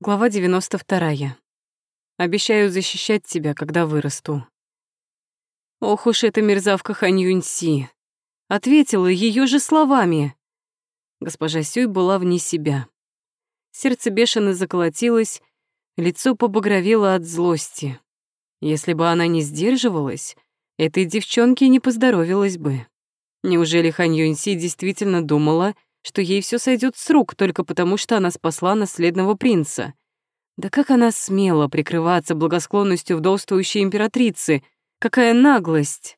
Глава 92. Обещаю защищать тебя, когда вырасту. Ох уж эта мерзавка Хань Юньси. Ответила ее же словами. Госпожа Сюй была вне себя. Сердце бешено заколотилось, лицо побагровело от злости. Если бы она не сдерживалась, этой девчонке не поздоровилась бы. Неужели Хань Юньси действительно думала, что ей все сойдет с рук только потому, что она спасла наследного принца. Да как она смела прикрываться благосклонностью вдовствующей императрицы? Какая наглость!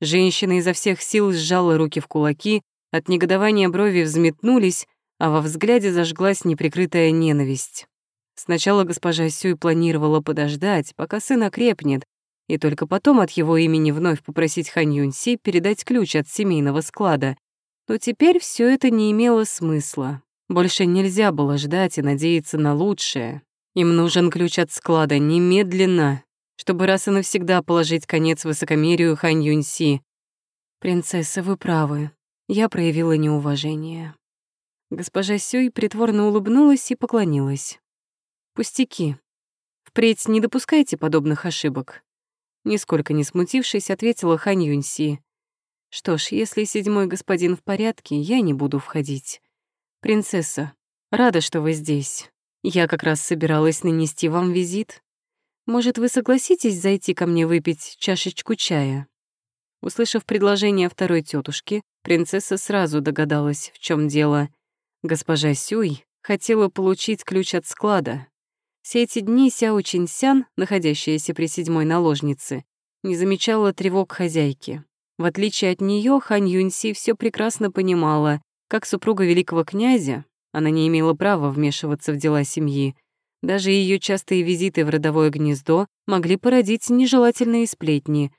Женщина изо всех сил сжала руки в кулаки, от негодования брови взметнулись, а во взгляде зажглась неприкрытая ненависть. Сначала госпожа Сюй планировала подождать, пока сын окрепнет, и только потом от его имени вновь попросить Хань Юньси передать ключ от семейного склада, то теперь все это не имело смысла. Больше нельзя было ждать и надеяться на лучшее. Им нужен ключ от склада немедленно, чтобы раз и навсегда положить конец высокомерию Хань Юньси. «Принцесса, вы правы. Я проявила неуважение». Госпожа Сюй притворно улыбнулась и поклонилась. «Пустяки. Впредь не допускайте подобных ошибок». Нисколько не смутившись, ответила Хань Юньси. Что ж, если седьмой господин в порядке, я не буду входить. Принцесса, рада, что вы здесь. Я как раз собиралась нанести вам визит. Может, вы согласитесь зайти ко мне выпить чашечку чая? Услышав предложение второй тетушки, принцесса сразу догадалась, в чем дело. Госпожа Сюй хотела получить ключ от склада. Все эти дни Сяо Чинсян, находящаяся при седьмой наложнице, не замечала тревог хозяйки. В отличие от нее, Хань Юньси все прекрасно понимала, как супруга великого князя, она не имела права вмешиваться в дела семьи. Даже ее частые визиты в родовое гнездо могли породить нежелательные сплетни.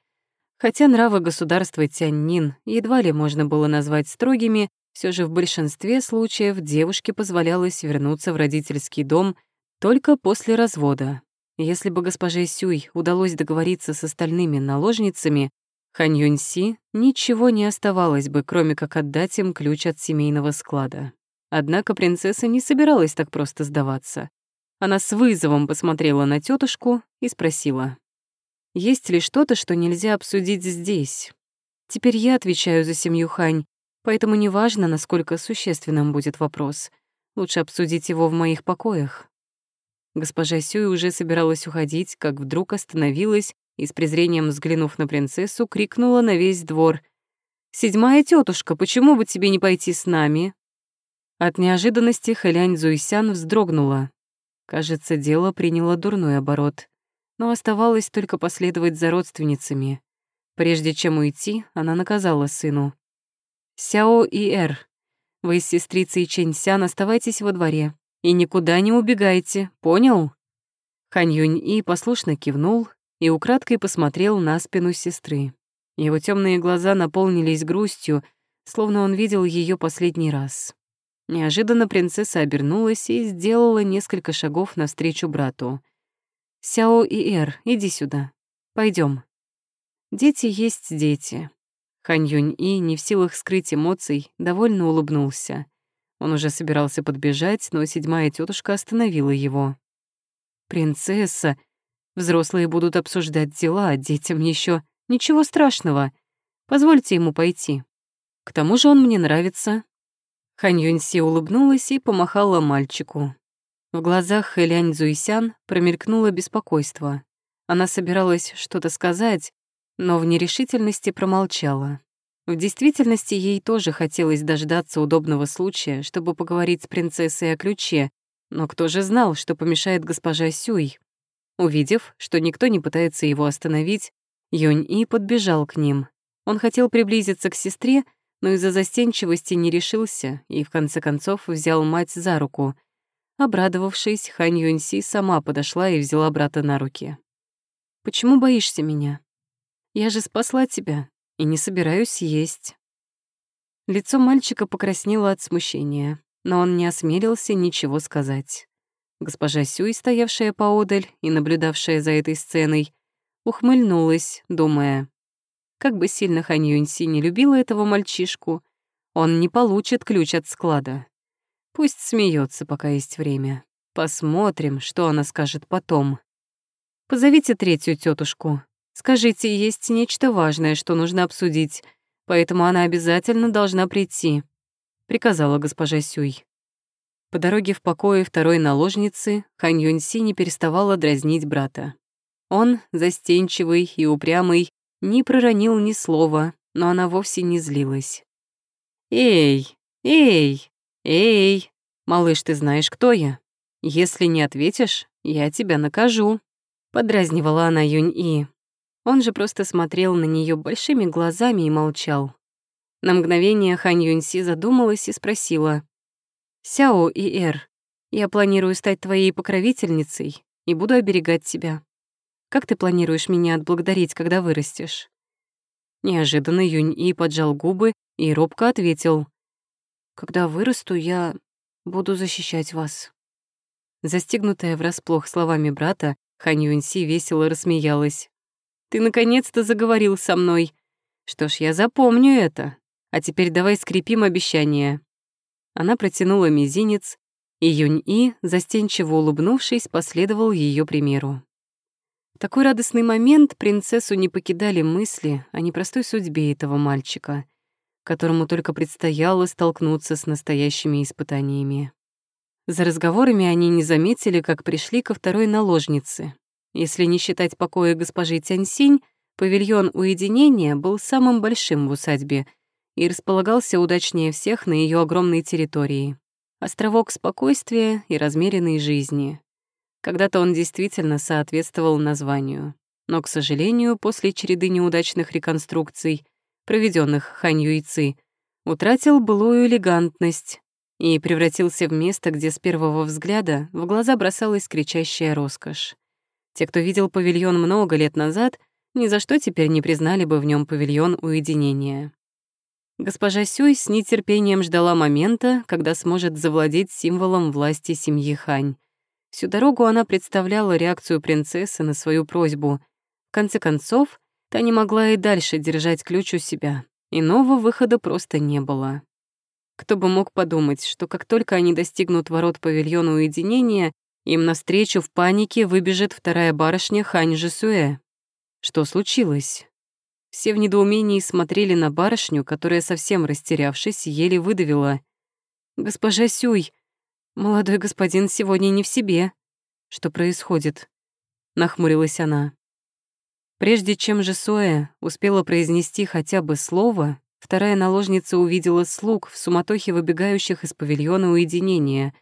Хотя нравы государства Тяньнин едва ли можно было назвать строгими, все же в большинстве случаев девушке позволялось вернуться в родительский дом только после развода. Если бы госпоже Сюй удалось договориться с остальными наложницами, Хань Юньси ничего не оставалось бы, кроме как отдать им ключ от семейного склада. Однако принцесса не собиралась так просто сдаваться. Она с вызовом посмотрела на тетушку и спросила, «Есть ли что-то, что нельзя обсудить здесь? Теперь я отвечаю за семью Хань, поэтому неважно, насколько существенным будет вопрос. Лучше обсудить его в моих покоях». Госпожа Сюй уже собиралась уходить, как вдруг остановилась и с презрением взглянув на принцессу, крикнула на весь двор. «Седьмая тетушка, почему бы тебе не пойти с нами?» От неожиданности Хэлянь Зуйсян вздрогнула. Кажется, дело приняло дурной оборот. Но оставалось только последовать за родственницами. Прежде чем уйти, она наказала сыну. «Сяо и Эр, вы с сестрицей Чэньсян оставайтесь во дворе и никуда не убегайте, понял?» Хань Юнь И послушно кивнул и украдкой посмотрел на спину сестры. Его темные глаза наполнились грустью, словно он видел ее последний раз. Неожиданно принцесса обернулась и сделала несколько шагов навстречу брату. «Сяо и Эр, иди сюда. Пойдем. Дети есть дети». Хань Юнь И, не в силах скрыть эмоций, довольно улыбнулся. Он уже собирался подбежать, но седьмая тетушка остановила его. «Принцесса, Взрослые будут обсуждать дела, а детям еще ничего страшного. Позвольте ему пойти. К тому же он мне нравится». Хань Юньси улыбнулась и помахала мальчику. В глазах Хэлянь Зуйсян промелькнуло беспокойство. Она собиралась что-то сказать, но в нерешительности промолчала. В действительности ей тоже хотелось дождаться удобного случая, чтобы поговорить с принцессой о ключе, но кто же знал, что помешает госпожа Сюй? Увидев, что никто не пытается его остановить, Юнь-И подбежал к ним. Он хотел приблизиться к сестре, но из-за застенчивости не решился и, в конце концов, взял мать за руку. Обрадовавшись, Хань Юньси сама подошла и взяла брата на руки. «Почему боишься меня? Я же спасла тебя и не собираюсь есть». Лицо мальчика покраснело от смущения, но он не осмелился ничего сказать. Госпожа Сюй, стоявшая поодаль и наблюдавшая за этой сценой, ухмыльнулась, думая, как бы сильно Хань Юньси не любила этого мальчишку, он не получит ключ от склада. Пусть смеется, пока есть время. Посмотрим, что она скажет потом. Позовите третью тетушку. Скажите, есть нечто важное, что нужно обсудить, поэтому она обязательно должна прийти», — приказала госпожа Сюй. По дороге в покое второй наложницы Хань Юньси не переставала дразнить брата. Он, застенчивый и упрямый, не проронил ни слова, но она вовсе не злилась. «Эй, эй, эй, малыш, ты знаешь, кто я? Если не ответишь, я тебя накажу», — подразнивала она Юнь-И. Он же просто смотрел на нее большими глазами и молчал. На мгновение Хань Юньси задумалась и спросила. «Сяо и Эр, я планирую стать твоей покровительницей и буду оберегать тебя. Как ты планируешь меня отблагодарить, когда вырастешь?» Неожиданно Юнь-И поджал губы и робко ответил. «Когда вырасту, я буду защищать вас». Застигнутая врасплох словами брата, Хань Юньси весело рассмеялась. «Ты наконец-то заговорил со мной. Что ж, я запомню это. А теперь давай скрепим обещание». Она протянула мизинец, и Юнь-И, застенчиво улыбнувшись, последовал ее примеру такой радостный момент принцессу не покидали мысли о непростой судьбе этого мальчика, которому только предстояло столкнуться с настоящими испытаниями. За разговорами они не заметили, как пришли ко второй наложнице. Если не считать покоя госпожи Тяньсинь, павильон уединения был самым большим в усадьбе и располагался удачнее всех на ее огромной территории. Островок спокойствия и размеренной жизни. Когда-то он действительно соответствовал названию. Но, к сожалению, после череды неудачных реконструкций, проведенных Хань Юйци, утратил былую элегантность и превратился в место, где с первого взгляда в глаза бросалась кричащая роскошь. Те, кто видел павильон много лет назад, ни за что теперь не признали бы в нем павильон уединения. Госпожа Сюй с нетерпением ждала момента, когда сможет завладеть символом власти семьи Хань. Всю дорогу она представляла реакцию принцессы на свою просьбу. В конце концов, та не могла и дальше держать ключ у себя. Иного выхода просто не было. Кто бы мог подумать, что как только они достигнут ворот павильона уединения, им навстречу в панике выбежит вторая барышня Хань Жесуэ. Что случилось? Все в недоумении смотрели на барышню, которая, совсем растерявшись, еле выдавила. «Госпожа Сюй, «Молодой господин сегодня не в себе. Что происходит?» — нахмурилась она. Прежде чем же Соя успела произнести хотя бы слово, вторая наложница увидела слуг в суматохе выбегающих из павильона уединения.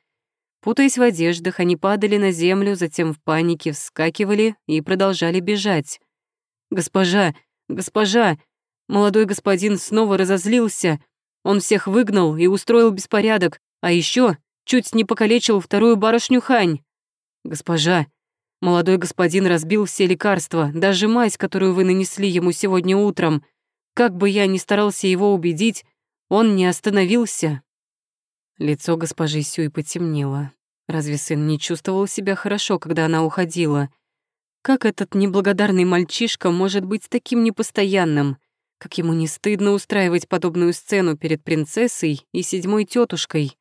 Путаясь в одеждах, они падали на землю, затем в панике вскакивали и продолжали бежать. «Госпожа! Госпожа! Молодой господин снова разозлился. Он всех выгнал и устроил беспорядок, а еще чуть не покалечил вторую барышню Хань. Госпожа, молодой господин разбил все лекарства, даже мазь, которую вы нанесли ему сегодня утром. Как бы я ни старался его убедить, он не остановился. Лицо госпожи Сюй потемнело. Разве сын не чувствовал себя хорошо, когда она уходила? Как этот неблагодарный мальчишка может быть таким непостоянным? Как ему не стыдно устраивать подобную сцену перед принцессой и седьмой тетушкой?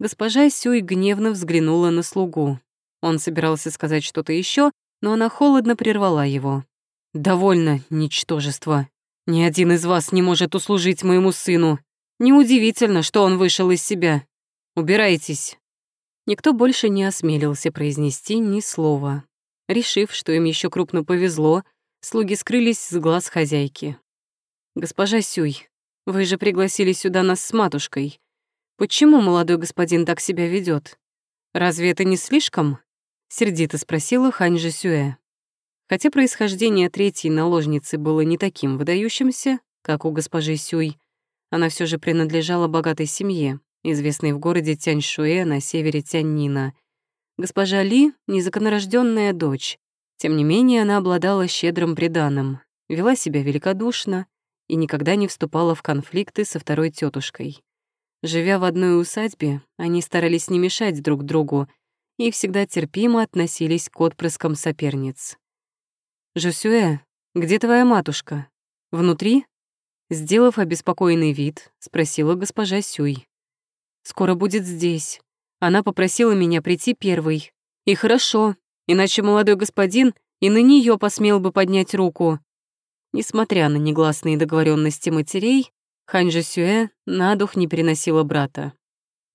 Госпожа Сюй гневно взглянула на слугу. Он собирался сказать что-то еще, но она холодно прервала его. «Довольно, ничтожество. Ни один из вас не может услужить моему сыну. Неудивительно, что он вышел из себя. Убирайтесь». Никто больше не осмелился произнести ни слова. Решив, что им еще крупно повезло, слуги скрылись с глаз хозяйки. «Госпожа Сюй, вы же пригласили сюда нас с матушкой. Почему молодой господин так себя ведет? Разве это не слишком? Сердито спросила Хань Жисюэ. Хотя происхождение третьей наложницы было не таким выдающимся, как у госпожи Сюй, она все же принадлежала богатой семье, известной в городе Тяньшуэ на севере Тяньнина. Госпожа Ли — незаконнорожденная дочь. Тем не менее, она обладала щедрым приданым, вела себя великодушно и никогда не вступала в конфликты со второй тетушкой. Живя в одной усадьбе, они старались не мешать друг другу и всегда терпимо относились к отпрыскам соперниц. «Жосюэ, где твоя матушка? Внутри?» Сделав обеспокоенный вид, спросила госпожа Сюй. «Скоро будет здесь. Она попросила меня прийти первой. И хорошо, иначе молодой господин и на нее посмел бы поднять руку. Несмотря на негласные договоренности матерей, Хань Сюэ на дух не переносила брата.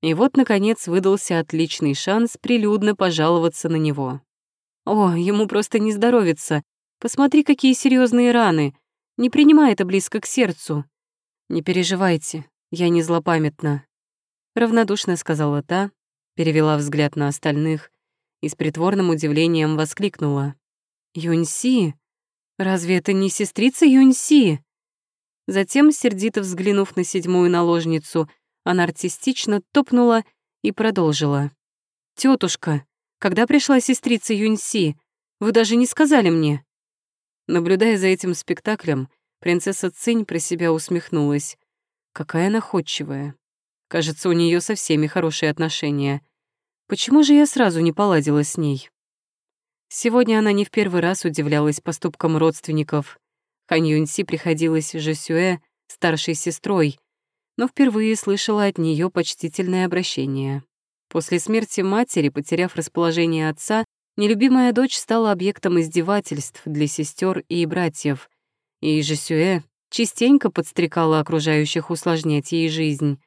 И вот, наконец, выдался отличный шанс прилюдно пожаловаться на него. О, ему просто не здоровится. Посмотри, какие серьезные раны. Не принимай это близко к сердцу. Не переживайте, я не злопамятна. Равнодушно сказала та, перевела взгляд на остальных и с притворным удивлением воскликнула. «Юньси? Разве это не сестрица Юньси?» Затем, сердито взглянув на седьмую наложницу, она артистично топнула и продолжила. «Тётушка, когда пришла сестрица Юньси? Вы даже не сказали мне». Наблюдая за этим спектаклем, принцесса Цинь про себя усмехнулась. Какая находчивая. Кажется, у нее со всеми хорошие отношения. Почему же я сразу не поладила с ней? Сегодня она не в первый раз удивлялась поступкам родственников. Хань Юньси приходилась Жесюэ старшей сестрой, но впервые слышала от нее почтительное обращение. После смерти матери, потеряв расположение отца, нелюбимая дочь стала объектом издевательств для сестер и братьев, и Жесюэ частенько подстрекала окружающих усложнять ей жизнь.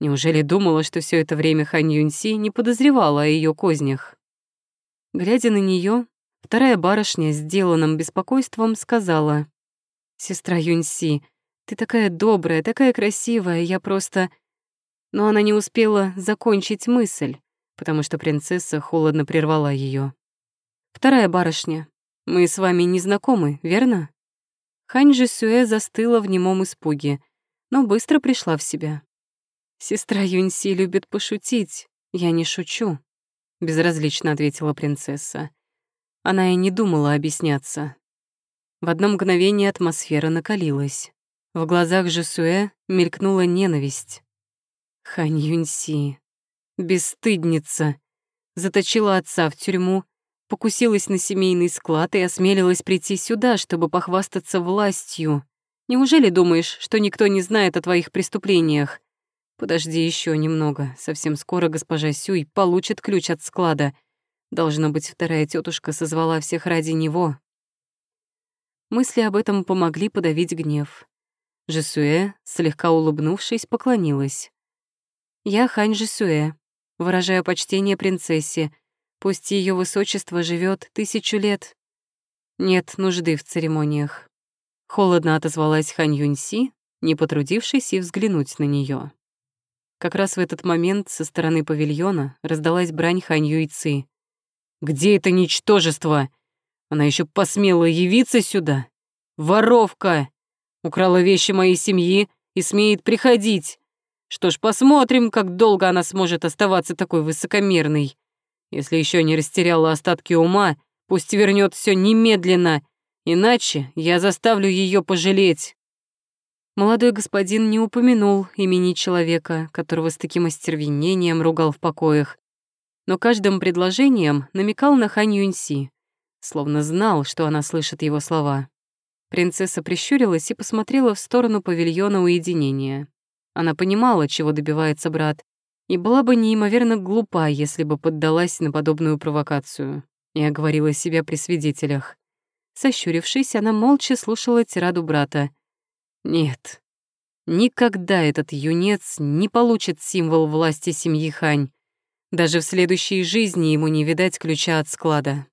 Неужели думала, что все это время Хань Юньси не подозревала о ее кознях? Глядя на нее, вторая барышня, сделанным беспокойством, сказала, «Сестра Юньси, ты такая добрая, такая красивая, я просто...» Но она не успела закончить мысль, потому что принцесса холодно прервала ее. «Вторая барышня, мы с вами не знакомы, верно?» Хань же Сюэ застыла в немом испуге, но быстро пришла в себя. «Сестра Юньси любит пошутить, я не шучу», — безразлично ответила принцесса. Она и не думала объясняться. В одно мгновение атмосфера накалилась. В глазах Жесуэ мелькнула ненависть. Хань Юньси, бесстыдница, заточила отца в тюрьму, покусилась на семейный склад и осмелилась прийти сюда, чтобы похвастаться властью. Неужели думаешь, что никто не знает о твоих преступлениях? Подожди еще немного. Совсем скоро госпожа Сюй получит ключ от склада. Должно быть, вторая тетушка созвала всех ради него. Мысли об этом помогли подавить гнев. Жесуэ, слегка улыбнувшись, поклонилась. «Я Хань Жесуэ, выражаю почтение принцессе. Пусть ее высочество живет тысячу лет. Нет нужды в церемониях». Холодно отозвалась Хань Юньси, не потрудившись и взглянуть на нее. Как раз в этот момент со стороны павильона раздалась брань Хань Юйцы. «Где это ничтожество? Она еще посмела явиться сюда? Воровка! Украла вещи моей семьи и смеет приходить. Что ж, посмотрим, как долго она сможет оставаться такой высокомерной. Если еще не растеряла остатки ума, пусть вернет все немедленно, иначе я заставлю ее пожалеть. Молодой господин не упомянул имени человека, которого с таким остервенением ругал в покоях, но каждым предложением намекал на Хань Юньси, словно знал, что она слышит его слова. Принцесса прищурилась и посмотрела в сторону павильона уединения. Она понимала, чего добивается брат, и была бы неимоверно глупа, если бы поддалась на подобную провокацию и оговорила себя при свидетелях. Сощурившись, она молча слушала тираду брата. Нет, никогда этот юнец не получит символ власти семьи Хань. Даже в следующей жизни ему не видать ключа от склада.